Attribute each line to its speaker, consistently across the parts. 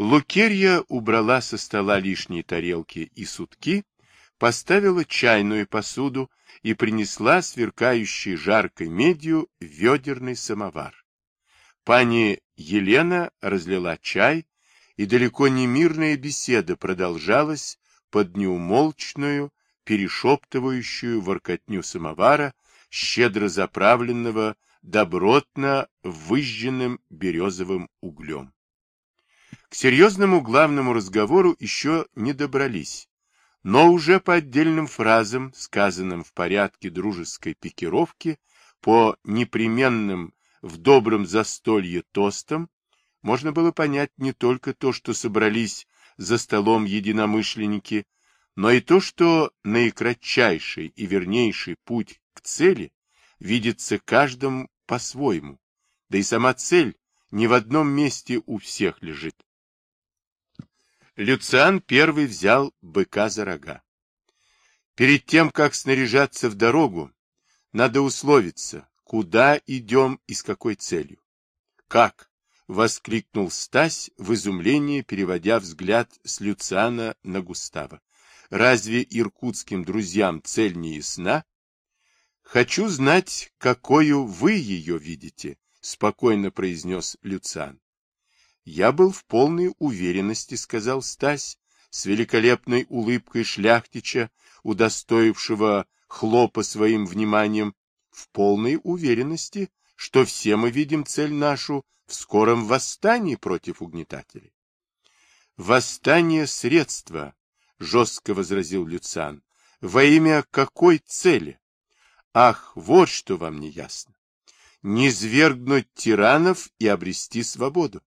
Speaker 1: Лукерья убрала со стола лишние тарелки и сутки, поставила чайную посуду и принесла сверкающий жаркой медью ведерный самовар. Пани Елена разлила чай, и далеко не мирная беседа продолжалась под неумолчную, перешептывающую воркотню самовара, щедро заправленного добротно выжженным березовым углем. К серьезному главному разговору еще не добрались, но уже по отдельным фразам, сказанным в порядке дружеской пикировки, по непременным в добром застолье тостам, можно было понять не только то, что собрались за столом единомышленники, но и то, что наикратчайший и вернейший путь к цели видится каждому по-своему, да и сама цель не в одном месте у всех лежит. Люциан первый взял быка за рога. Перед тем, как снаряжаться в дорогу, надо условиться, куда идем и с какой целью. Как? — воскликнул Стась в изумлении, переводя взгляд с Люциана на Густава. Разве иркутским друзьям цель не ясна? Хочу знать, какую вы ее видите, спокойно произнес Люциан. Я был в полной уверенности, сказал Стась, с великолепной улыбкой шляхтича, удостоившего хлопа своим вниманием, в полной уверенности, что все мы видим цель нашу в скором восстании против угнетателей. Восстание — средства, жестко возразил Люциан. Во имя какой цели? Ах, вот что вам не ясно. Не свергнуть тиранов и обрести свободу.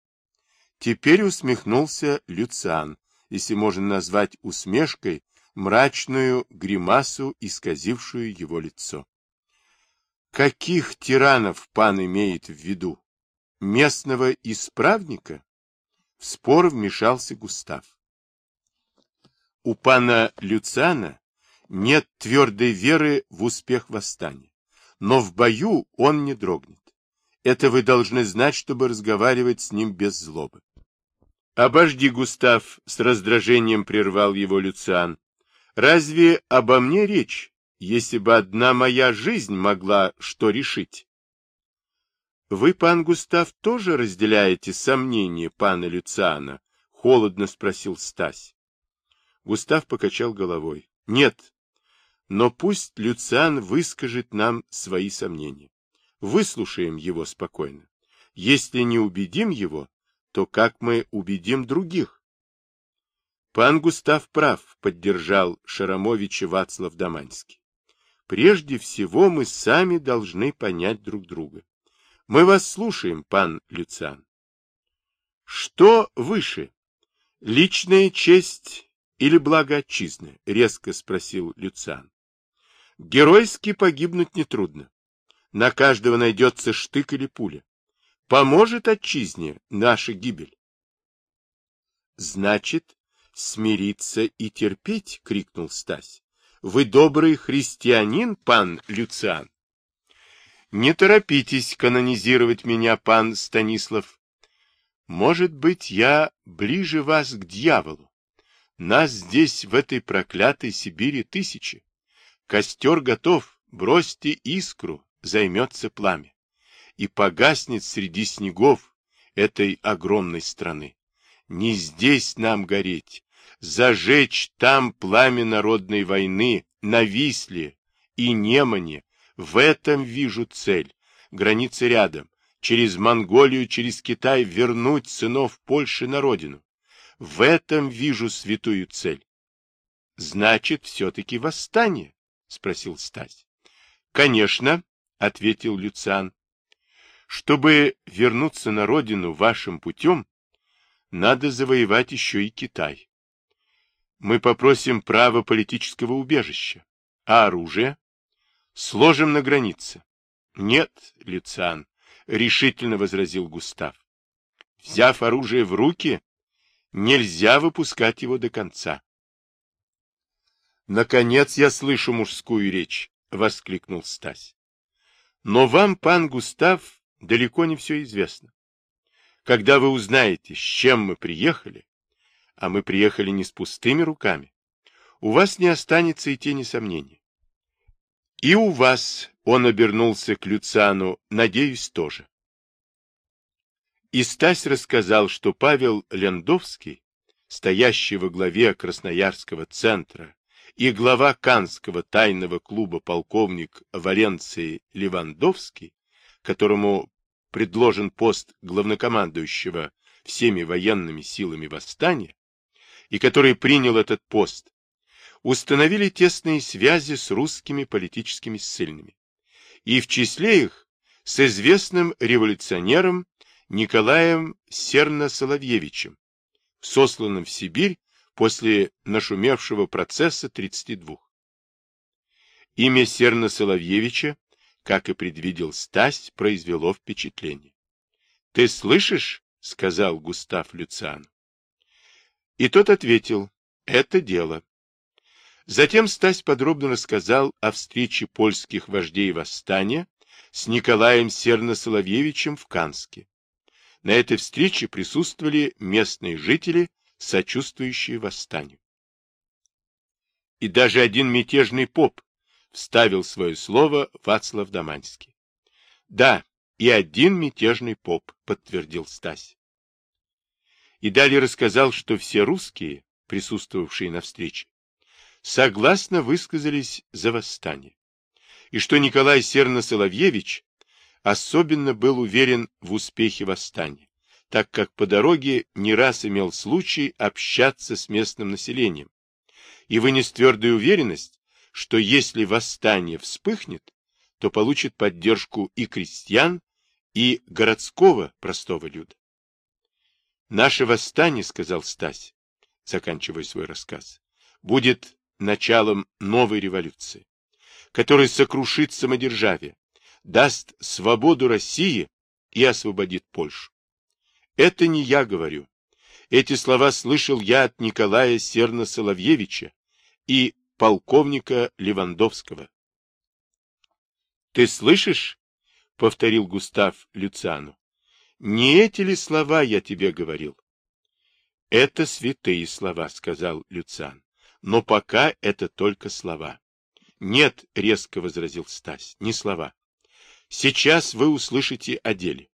Speaker 1: Теперь усмехнулся Люциан, если можно назвать усмешкой мрачную гримасу, исказившую его лицо. Каких тиранов пан имеет в виду? Местного исправника? В спор вмешался Густав. У пана Люциана нет твердой веры в успех восстания, но в бою он не дрогнет. Это вы должны знать, чтобы разговаривать с ним без злобы. Обожди, Густав, с раздражением прервал его Люциан. Разве обо мне речь, если бы одна моя жизнь могла что решить? Вы, пан Густав, тоже разделяете сомнения пана Люциана? Холодно спросил Стась. Густав покачал головой. Нет. Но пусть Люциан выскажет нам свои сомнения. Выслушаем его спокойно. Если не убедим его, то как мы убедим других? Пан Густав прав, поддержал Шарамовича Вацлав Даманский. Прежде всего мы сами должны понять друг друга. Мы вас слушаем, пан Люциан. Что выше? Личная честь или благо отчизны? — резко спросил Люциан. — Геройски погибнуть нетрудно. На каждого найдется штык или пуля. Поможет отчизне наша гибель. — Значит, смириться и терпеть? — крикнул Стась. — Вы добрый христианин, пан Люциан? — Не торопитесь канонизировать меня, пан Станислав. Может быть, я ближе вас к дьяволу. Нас здесь, в этой проклятой Сибири, тысячи. Костер готов, бросьте искру, займется пламя. И погаснет среди снегов этой огромной страны. Не здесь нам гореть, зажечь там пламя народной войны, на Висле и Немане. В этом вижу цель. Границы рядом. Через Монголию, через Китай вернуть сынов Польши на родину. В этом вижу святую цель. — Значит, все-таки восстание? — спросил Стась. — Конечно, — ответил Люциан. — Чтобы вернуться на родину вашим путем, надо завоевать еще и Китай. Мы попросим право политического убежища. А оружие? Сложим на границе. Нет, Люциан, — решительно возразил Густав. Взяв оружие в руки, Нельзя выпускать его до конца. «Наконец я слышу мужскую речь!» — воскликнул Стась. «Но вам, пан Густав, далеко не все известно. Когда вы узнаете, с чем мы приехали, а мы приехали не с пустыми руками, у вас не останется и тени сомнений. И у вас, он обернулся к Люциану, надеюсь, тоже. И Стась рассказал, что Павел Лендовский, стоящий во главе Красноярского центра и глава Канского тайного клуба полковник Валенции Левандовский, которому предложен пост главнокомандующего всеми военными силами восстания, и который принял этот пост, установили тесные связи с русскими политическими ссыльными, и в числе их с известным революционером Николаем Серно-Соловьевичем, сосланным в Сибирь после нашумевшего процесса 32. Имя Серна-Соловьевича, как и предвидел Стась, произвело впечатление. — Ты слышишь? — сказал Густав Люциан. И тот ответил, — это дело. Затем Стась подробно рассказал о встрече польских вождей восстания с Николаем Серно-Соловьевичем в Канске. На этой встрече присутствовали местные жители сочувствующие восстанию. И даже один мятежный поп вставил свое слово Вацлав Даманский. Да, и один мятежный поп, подтвердил Стась. И далее рассказал, что все русские, присутствовавшие на встрече, согласно высказались за восстание, и что Николай Серно-Соловьевич особенно был уверен в успехе восстания так как по дороге не раз имел случай общаться с местным населением и вынес твердую уверенность, что если восстание вспыхнет, то получит поддержку и крестьян, и городского простого люда. «Наше восстание, — сказал Стась, заканчивая свой рассказ, — будет началом новой революции, которая сокрушит самодержавие, даст свободу России и освободит Польшу. Это не я говорю. Эти слова слышал я от Николая Серна-Соловьевича и полковника Левандовского. — Ты слышишь? — повторил Густав Люциану. — Не эти ли слова я тебе говорил? — Это святые слова, — сказал Люциан. — Но пока это только слова. — Нет, — резко возразил Стась, — не слова. Сейчас вы услышите о деле.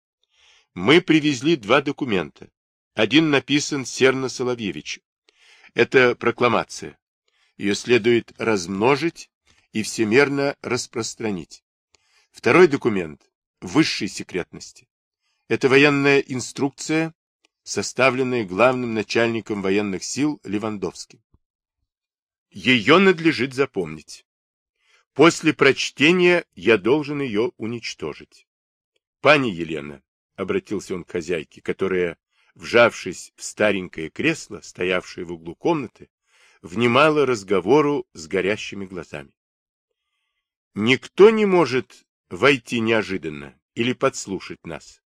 Speaker 1: Мы привезли два документа. Один написан Серно Соловьевичу. Это прокламация. Ее следует размножить и всемерно распространить. Второй документ высшей секретности. Это военная инструкция, составленная главным начальником военных сил Левандовским. Ее надлежит запомнить. После прочтения я должен ее уничтожить. Пани Елена, — обратился он к хозяйке, которая, вжавшись в старенькое кресло, стоявшее в углу комнаты, внимала разговору с горящими глазами. «Никто не может войти неожиданно или подслушать нас».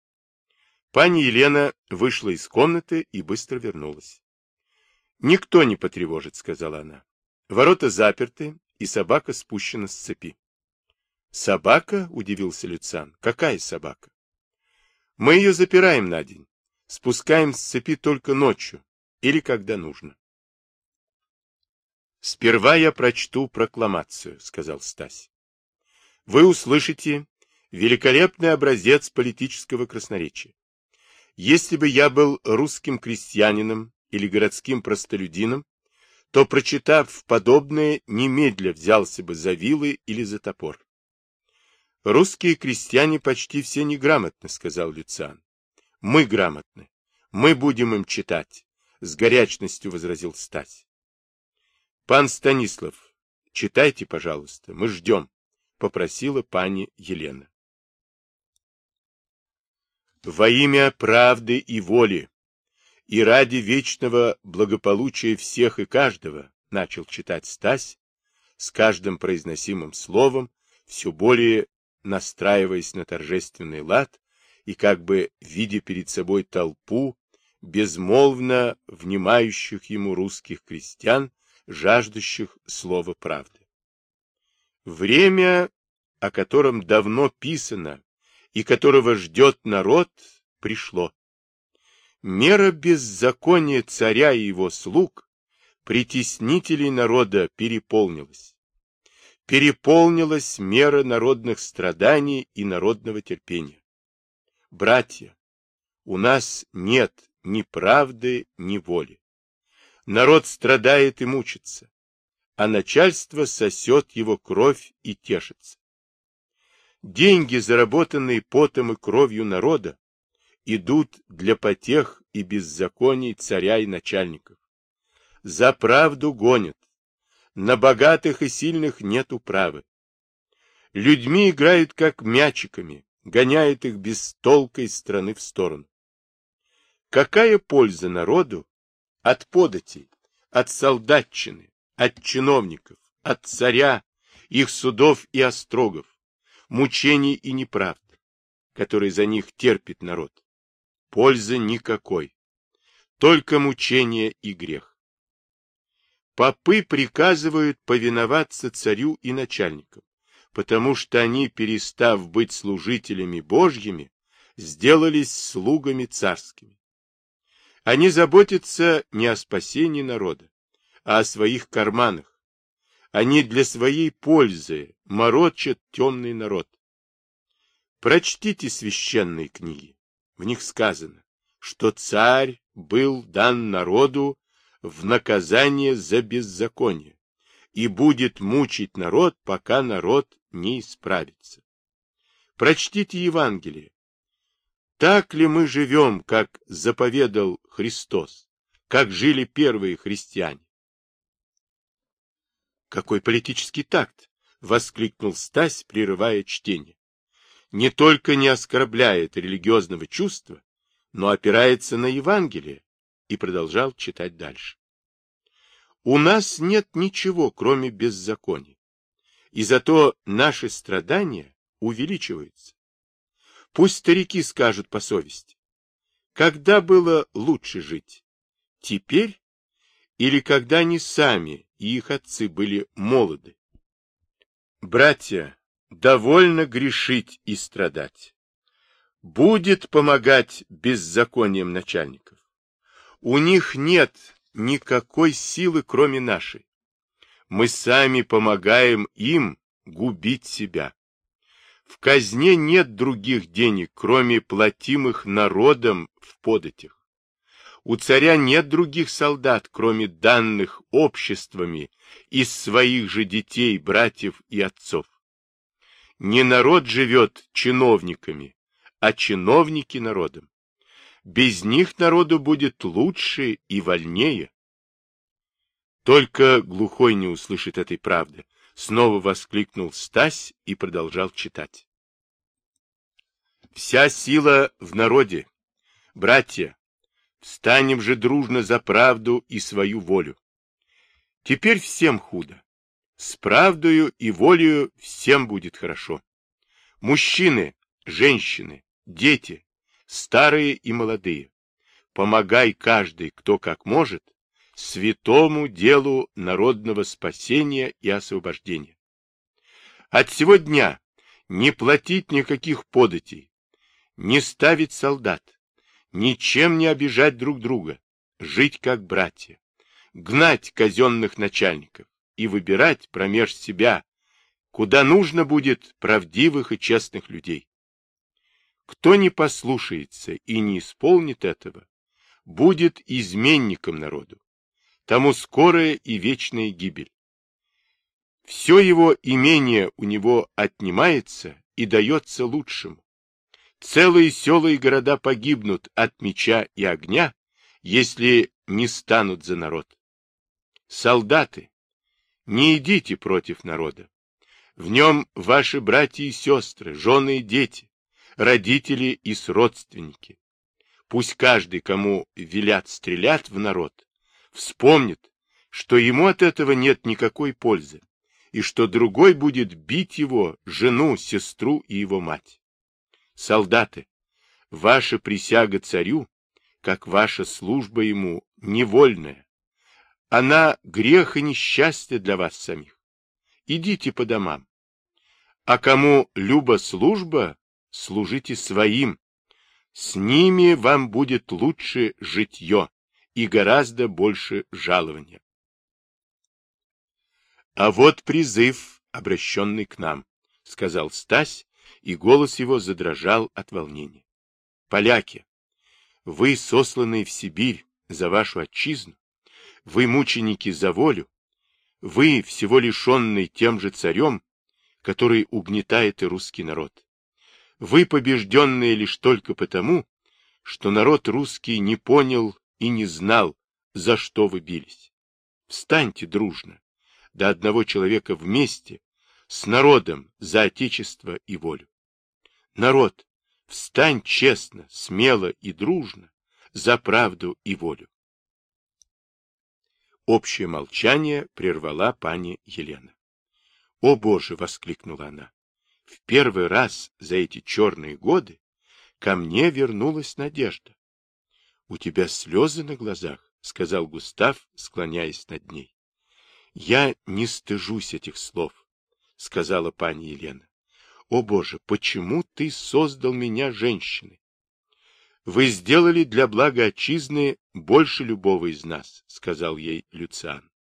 Speaker 1: Пани Елена вышла из комнаты и быстро вернулась. «Никто не потревожит», — сказала она. «Ворота заперты, и собака спущена с цепи». «Собака?» — удивился Люцан. «Какая собака?» Мы ее запираем на день, спускаем с цепи только ночью или когда нужно. «Сперва я прочту прокламацию», — сказал Стась. «Вы услышите великолепный образец политического красноречия. Если бы я был русским крестьянином или городским простолюдином, то, прочитав подобное, немедля взялся бы за вилы или за топор. Русские крестьяне почти все неграмотны, сказал Люциан. Мы грамотны. Мы будем им читать, с горячностью возразил Стась. Пан Станислав, читайте, пожалуйста, мы ждем, попросила пани Елена. Во имя правды и воли и ради вечного благополучия всех и каждого, начал читать Стась, с каждым произносимым словом все более настраиваясь на торжественный лад и как бы видя перед собой толпу безмолвно внимающих ему русских крестьян, жаждущих слова правды. Время, о котором давно писано и которого ждет народ, пришло. Мера беззакония царя и его слуг, притеснителей народа, переполнилась. Переполнилась мера народных страданий и народного терпения. Братья, у нас нет ни правды, ни воли. Народ страдает и мучится, а начальство сосет его кровь и тешится. Деньги, заработанные потом и кровью народа, идут для потех и беззаконий царя и начальников. За правду гонят. На богатых и сильных нет управы. Людьми играют как мячиками, гоняют их без толка из страны в сторону. Какая польза народу от податей, от солдатчины, от чиновников, от царя, их судов и острогов, мучений и неправд, которые за них терпит народ? Пользы никакой, только мучение и грех. Попы приказывают повиноваться царю и начальникам, потому что они, перестав быть служителями Божьими, сделались слугами царскими. Они заботятся не о спасении народа, а о своих карманах. Они для своей пользы морочат темный народ. Прочтите священные книги. В них сказано, что царь был дан народу в наказание за беззаконие и будет мучить народ, пока народ не исправится. Прочтите Евангелие. Так ли мы живем, как заповедал Христос, как жили первые христиане? Какой политический такт! — воскликнул Стась, прерывая чтение не только не оскорбляет религиозного чувства, но опирается на Евангелие, и продолжал читать дальше. У нас нет ничего, кроме беззакония, и зато наши страдания увеличиваются. Пусть старики скажут по совести, когда было лучше жить, теперь или когда они сами и их отцы были молоды? Братья, довольно грешить и страдать. Будет помогать беззаконием начальников. У них нет никакой силы, кроме нашей. Мы сами помогаем им губить себя. В казне нет других денег, кроме платимых народом в податях. У царя нет других солдат, кроме данных обществами из своих же детей, братьев и отцов. Не народ живет чиновниками, а чиновники народом. Без них народу будет лучше и вольнее. Только глухой не услышит этой правды. Снова воскликнул Стась и продолжал читать. Вся сила в народе. Братья, встанем же дружно за правду и свою волю. Теперь всем худо. С правдою и волею всем будет хорошо. Мужчины, женщины, дети, старые и молодые, помогай каждый, кто как может, святому делу народного спасения и освобождения. От сего дня не платить никаких податей, не ставить солдат, ничем не обижать друг друга, жить как братья, гнать казенных начальников, и выбирать промеж себя, куда нужно будет правдивых и честных людей. Кто не послушается и не исполнит этого, будет изменником народу. Тому скорая и вечная гибель. Все его имение у него отнимается и дается лучшему. Целые села и города погибнут от меча и огня, если не станут за народ. Солдаты, не идите против народа. В нем ваши братья и сестры, жены и дети, родители и сродственники. Пусть каждый, кому велят стрелять в народ, вспомнит, что ему от этого нет никакой пользы, и что другой будет бить его, жену, сестру и его мать. Солдаты, ваша присяга царю, как ваша служба ему, невольная, она грех и несчастье для вас самих. Идите по домам. А кому люба служба, служите своим. С ними вам будет лучше житье и гораздо больше жалования. А вот призыв, обращенный к нам, — сказал Стась, и голос его задрожал от волнения. Поляки, вы, сосланные в Сибирь за вашу отчизну, вы, мученики за волю, вы, всего лишенный тем же царем, который угнетает и русский народ. Вы, побежденные лишь только потому, что народ русский не понял и не знал, за что вы бились. Встаньте дружно, до одного человека вместе, с народом за отечество и волю. Народ, встань честно, смело и дружно за правду и волю. Общее молчание прервала пани Елена. «О, Боже!» — воскликнула она. «В первый раз за эти черные годы ко мне вернулась надежда». «У тебя слезы на глазах», — сказал Густав, склоняясь над ней. «Я не стыжусь этих слов», — сказала пани Елена. «О, Боже, почему ты создал меня женщиной? Вы сделали для блага отчизны больше любого из нас, — сказал ей Люциан.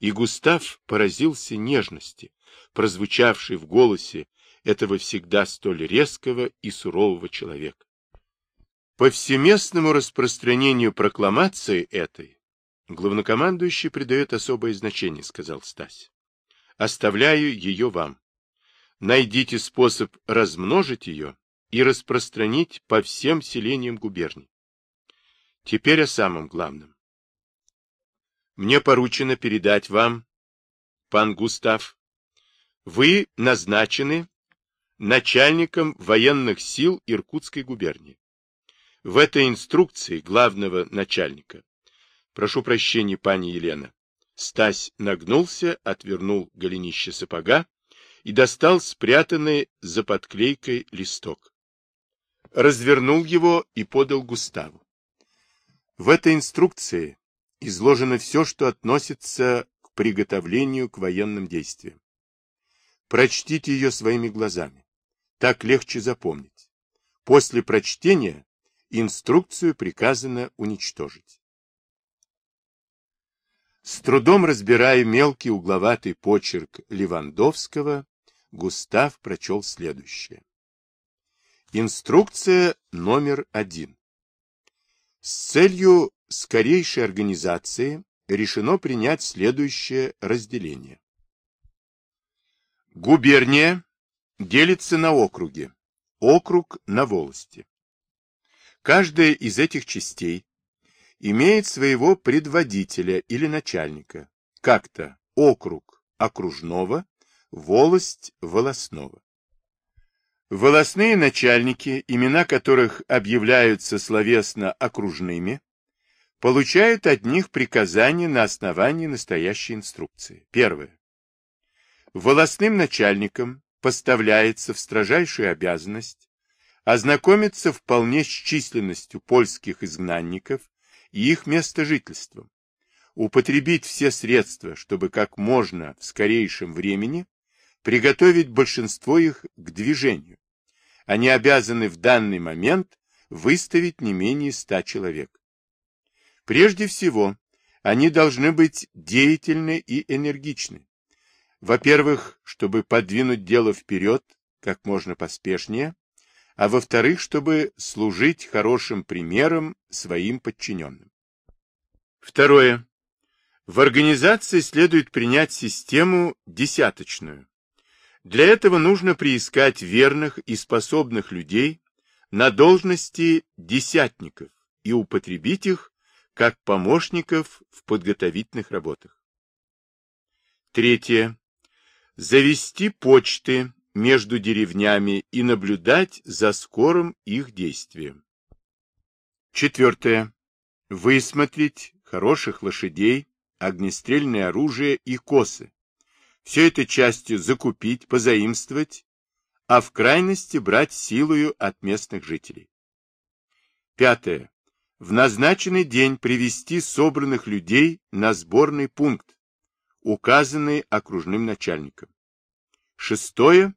Speaker 1: И Густав поразился нежности, прозвучавшей в голосе этого всегда столь резкого и сурового человека. Повсеместному распространению прокламации этой главнокомандующий придает особое значение, — сказал Стась. Оставляю ее вам. Найдите способ размножить ее и распространить по всем селениям губерний. Теперь о самом главном. Мне поручено передать вам, пан Густав, вы назначены начальником военных сил Иркутской губернии. В этой инструкции главного начальника, прошу прощения, пани Елена, Стась нагнулся, отвернул голенище сапога и достал спрятанный за подклейкой листок развернул его и подал Густаву. В этой инструкции изложено все, что относится к приготовлению к военным действиям. Прочтите ее своими глазами. Так легче запомнить. После прочтения инструкцию приказано уничтожить. С трудом разбирая мелкий угловатый почерк Левандовского, Густав прочел следующее. Инструкция номер один. С целью скорейшей организации решено принять следующее разделение. Губерния делится на округи, округ на волости. Каждая из этих частей имеет своего предводителя или начальника, как-то округ окружного, волость волосного. Волосные начальники, имена которых объявляются словесно окружными, получают от них приказания на основании настоящей инструкции. Первое. Волосным начальникам поставляется в строжайшую обязанность ознакомиться вполне с численностью польских изгнанников и их местожительством, употребить все средства, чтобы как можно в скорейшем времени приготовить большинство их к движению, они обязаны в данный момент выставить не менее ста человек. Прежде всего, они должны быть деятельны и энергичны. Во-первых, чтобы подвинуть дело вперед как можно поспешнее, а во-вторых, чтобы служить хорошим примером своим подчиненным. Второе. В организации следует принять систему десяточную, для этого нужно приискать верных и способных людей на должности десятников и употребить их как помощников в подготовительных работах. Третье. Завести почты между деревнями и наблюдать за скорым их действием. Четвертое. Высмотреть хороших лошадей, огнестрельное оружие и косы, все это частью закупить, позаимствовать, а в крайности брать силою от местных жителей. Пятое. В назначенный день привести собранных людей на сборный пункт, указанный окружным начальником. Шестое.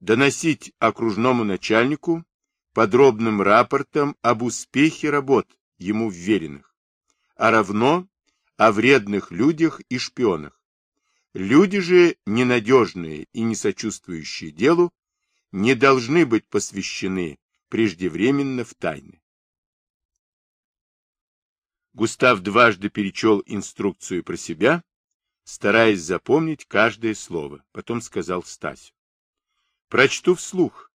Speaker 1: Доносить окружному начальнику подробным рапортом об успехе работ, ему вверенных, а равно о вредных людях и шпионах. Люди же, ненадежные и не сочувствующие делу, не должны быть посвящены преждевременно в тайны. Густав дважды перечел инструкцию про себя, стараясь запомнить каждое слово. Потом сказал Стасю. Прочту вслух.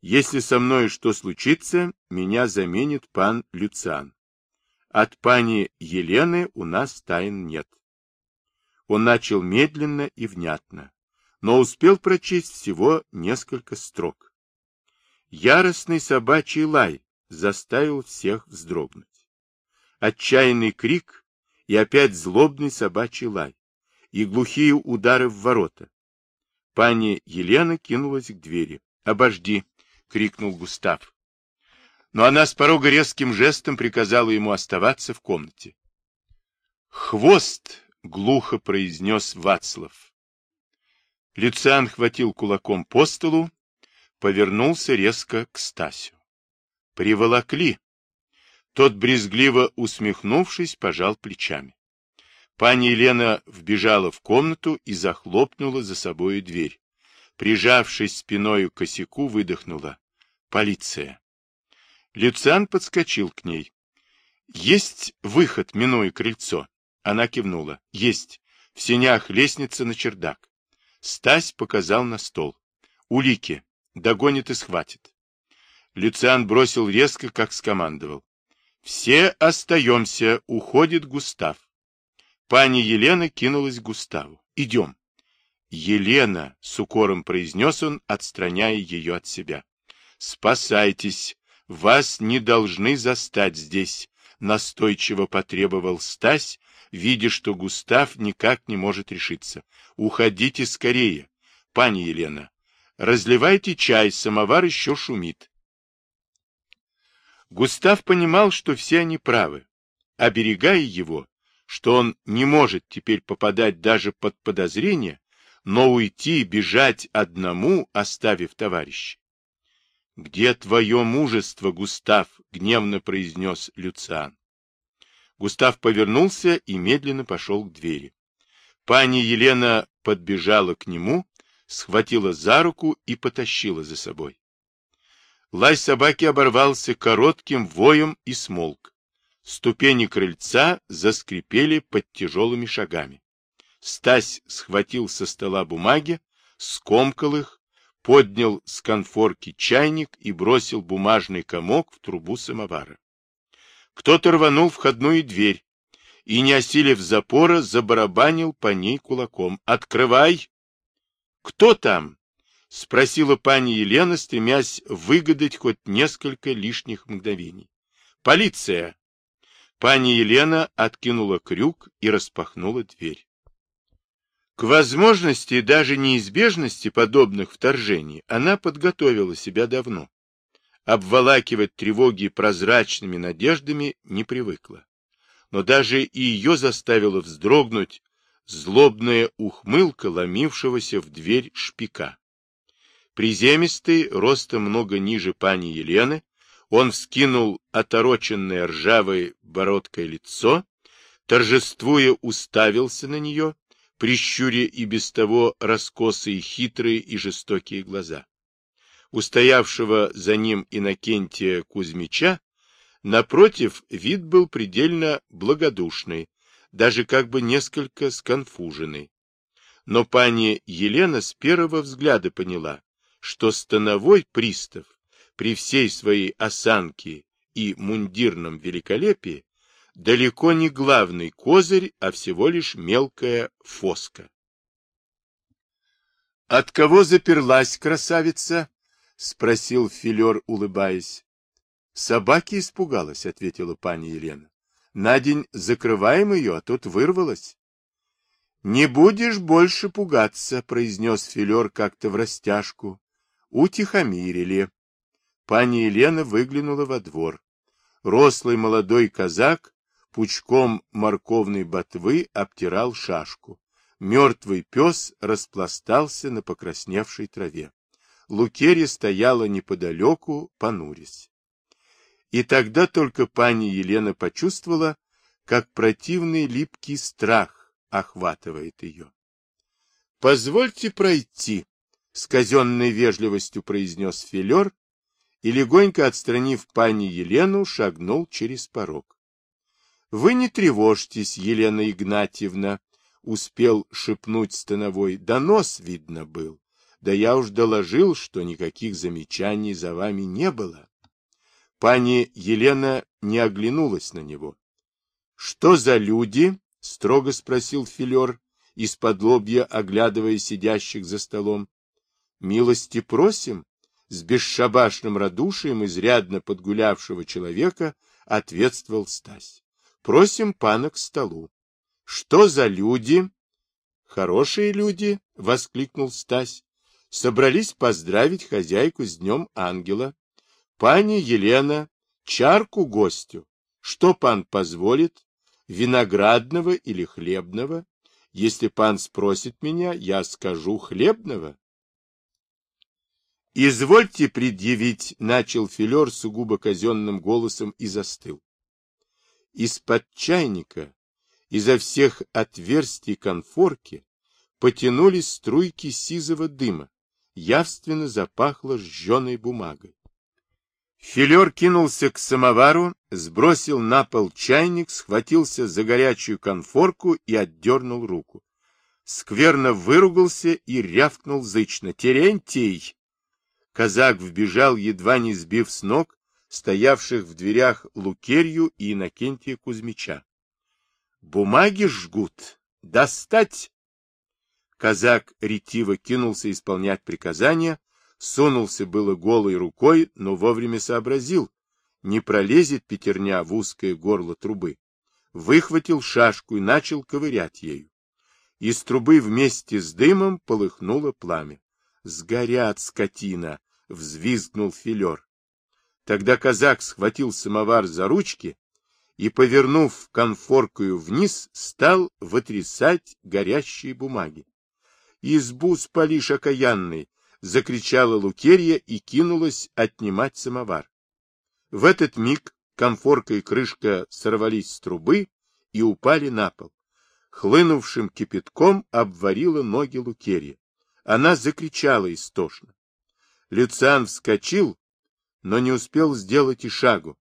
Speaker 1: Если со мной что случится, меня заменит пан Люциан. От пани Елены у нас тайн нет. Он начал медленно и внятно, но успел прочесть всего несколько строк. Яростный собачий лай заставил всех вздрогнуть. Отчаянный крик и опять злобный собачий лай, и глухие удары в ворота. Пани Елена кинулась к двери. «Обожди!» — крикнул Густав. Но она с порога резким жестом приказала ему оставаться в комнате. «Хвост!» — глухо произнес Вацлав. Люциан хватил кулаком по столу, повернулся резко к Стасю. «Приволокли!» Тот, брезгливо усмехнувшись, пожал плечами. Пани Елена вбежала в комнату и захлопнула за собою дверь. Прижавшись спиною к косяку, выдохнула. Полиция. Люциан подскочил к ней. Есть выход, минуя крыльцо. Она кивнула. Есть. В сенях лестница на чердак. Стась показал на стол. Улики. Догонит и схватит. Люциан бросил резко, как скомандовал. Все остаемся, уходит Густав. Пани Елена кинулась к Густаву. «Идем». «Елена», — с укором произнес он, отстраняя ее от себя. «Спасайтесь, вас не должны застать здесь», — настойчиво потребовал Стась, видя, что Густав никак не может решиться. «Уходите скорее, пани Елена. Разливайте чай, самовар еще шумит». Густав понимал, что все они правы. Оберегая его, что он не может теперь попадать даже под подозрение, но уйти, бежать одному, оставив товарища. — Где твое мужество, Густав? — гневно произнес Люциан. Густав повернулся и медленно пошел к двери. Пани Елена подбежала к нему, схватила за руку и потащила за собой. Лай собаки оборвался коротким воем и смолк. Ступени крыльца заскрипели под тяжелыми шагами. Стась схватил со стола бумаги, скомкал их, поднял с конфорки чайник и бросил бумажный комок в трубу самовара. Кто-то рванул входную дверь и, не осилив запора, забарабанил по ней кулаком. «Открывай!» «Кто там?» — спросила пани Елена, стремясь выгадать хоть несколько лишних мгновений. «Полиция!» Пани Елена откинула крюк и распахнула дверь. К возможности даже неизбежности подобных вторжений она подготовила себя давно. Обволакивать тревоги прозрачными надеждами не привыкла. Но даже и ее заставила вздрогнуть злобная ухмылка ломившегося в дверь шпика. Приземистый, ростом много ниже пани Елены, он вскинул отороченное ржавой бородкой лицо, торжествуя уставился на нее, прищуря и без того раскосые хитрые и жестокие глаза. Устоявшего за ним Иннокентия Кузьмича, напротив, вид был предельно благодушный, даже как бы несколько сконфуженный. Но пани Елена с первого взгляда поняла, что становой пристав при всей своей осанке и мундирном великолепии далеко не главный козырь, а всего лишь мелкая фоска. — От кого заперлась красавица? — спросил Филер, улыбаясь. — Собаки испугалась, — ответила пани Елена. — На день закрываем ее, а тут вырвалась. — Не будешь больше пугаться, — произнес Филер как-то в растяжку. Утихомирили. Пани Елена выглянула во двор. Рослый молодой казак пучком морковной ботвы обтирал шашку. Мертвый пес распластался на покрасневшей траве. Лукерья стояла неподалеку, понурясь. И тогда только пани Елена почувствовала, как противный липкий страх охватывает ее. — Позвольте пройти, — с казенной вежливостью произнес Филер и, легонько отстранив пани Елену, шагнул через порог. — Вы не тревожьтесь, Елена Игнатьевна, — успел шепнуть становой, — донос видно был. Да я уж доложил, что никаких замечаний за вами не было. Пани Елена не оглянулась на него. — Что за люди? — строго спросил Филер, из-под лобья оглядывая сидящих за столом. — Милости просим, — с бесшабашным радушием изрядно подгулявшего человека ответствовал Стась. — Просим пана к столу. — Что за люди? — Хорошие люди, — воскликнул Стась. — Собрались поздравить хозяйку с днем ангела. Пани Елена, чарку гостю. Что пан позволит? виноградного или хлебного? Если пан спросит меня, я скажу хлебного. «Извольте предъявить», — начал Филер сугубо казенным голосом и застыл. Из-под чайника, изо всех отверстий конфорки, потянулись струйки сизого дыма, явственно запахло сжженной бумагой. Филер кинулся к самовару, сбросил на пол чайник, схватился за горячую конфорку и отдернул руку. Скверно выругался и рявкнул зычно. «Терентий!» Казак вбежал, едва не сбив с ног, стоявших в дверях Лукерью и Иннокентия Кузьмича. «Бумаги жгут! Достать!» Казак ретиво кинулся исполнять приказания, сунулся было голой рукой, но вовремя сообразил, не пролезет пятерня в узкое горло трубы. Выхватил шашку и начал ковырять ею. Из трубы вместе с дымом полыхнуло пламя. «Сгорят, скотина!» — взвизгнул филер. Тогда казак схватил самовар за ручки и, повернув конфоркою вниз, стал вытрясать горящие бумаги. «Избу спалишь окаянный!» — закричала Лукерья и кинулась отнимать самовар. В этот миг конфорка и крышка сорвались с трубы и упали на пол. Хлынувшим кипятком обварила ноги Лукерья. Она закричала истошно. Люциан вскочил, но не успел сделать и шагу,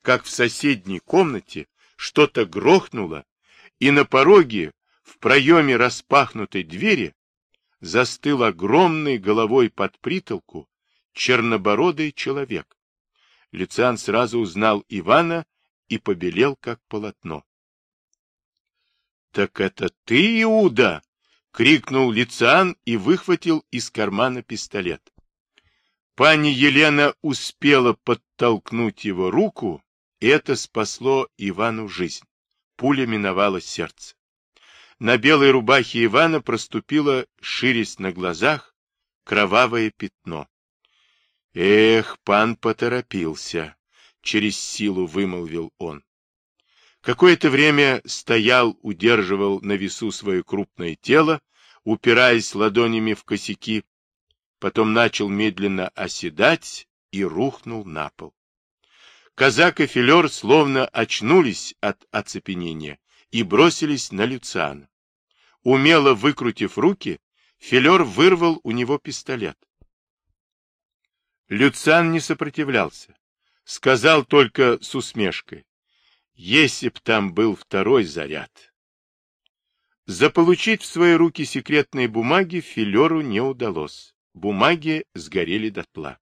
Speaker 1: как в соседней комнате что-то грохнуло, и на пороге, в проеме распахнутой двери, застыл огромный головой под притолку чернобородый человек. Люциан сразу узнал Ивана и побелел, как полотно. — Так это ты, Иуда? — крикнул Лициан и выхватил из кармана пистолет. Пани Елена успела подтолкнуть его руку, и это спасло Ивану жизнь. Пуля миновала сердце. На белой рубахе Ивана проступило, ширясь на глазах, кровавое пятно. Эх, пан поторопился, через силу вымолвил он. Какое-то время стоял, удерживал на весу свое крупное тело, упираясь ладонями в косяки, потом начал медленно оседать и рухнул на пол. Казак и филер словно очнулись от оцепенения и бросились на Люциана. Умело выкрутив руки, Филер вырвал у него пистолет. Люциан не сопротивлялся. Сказал только с усмешкой. Если б там был второй заряд. Заполучить в свои руки секретные бумаги Филеру не удалось. Бумаги сгорели дотла.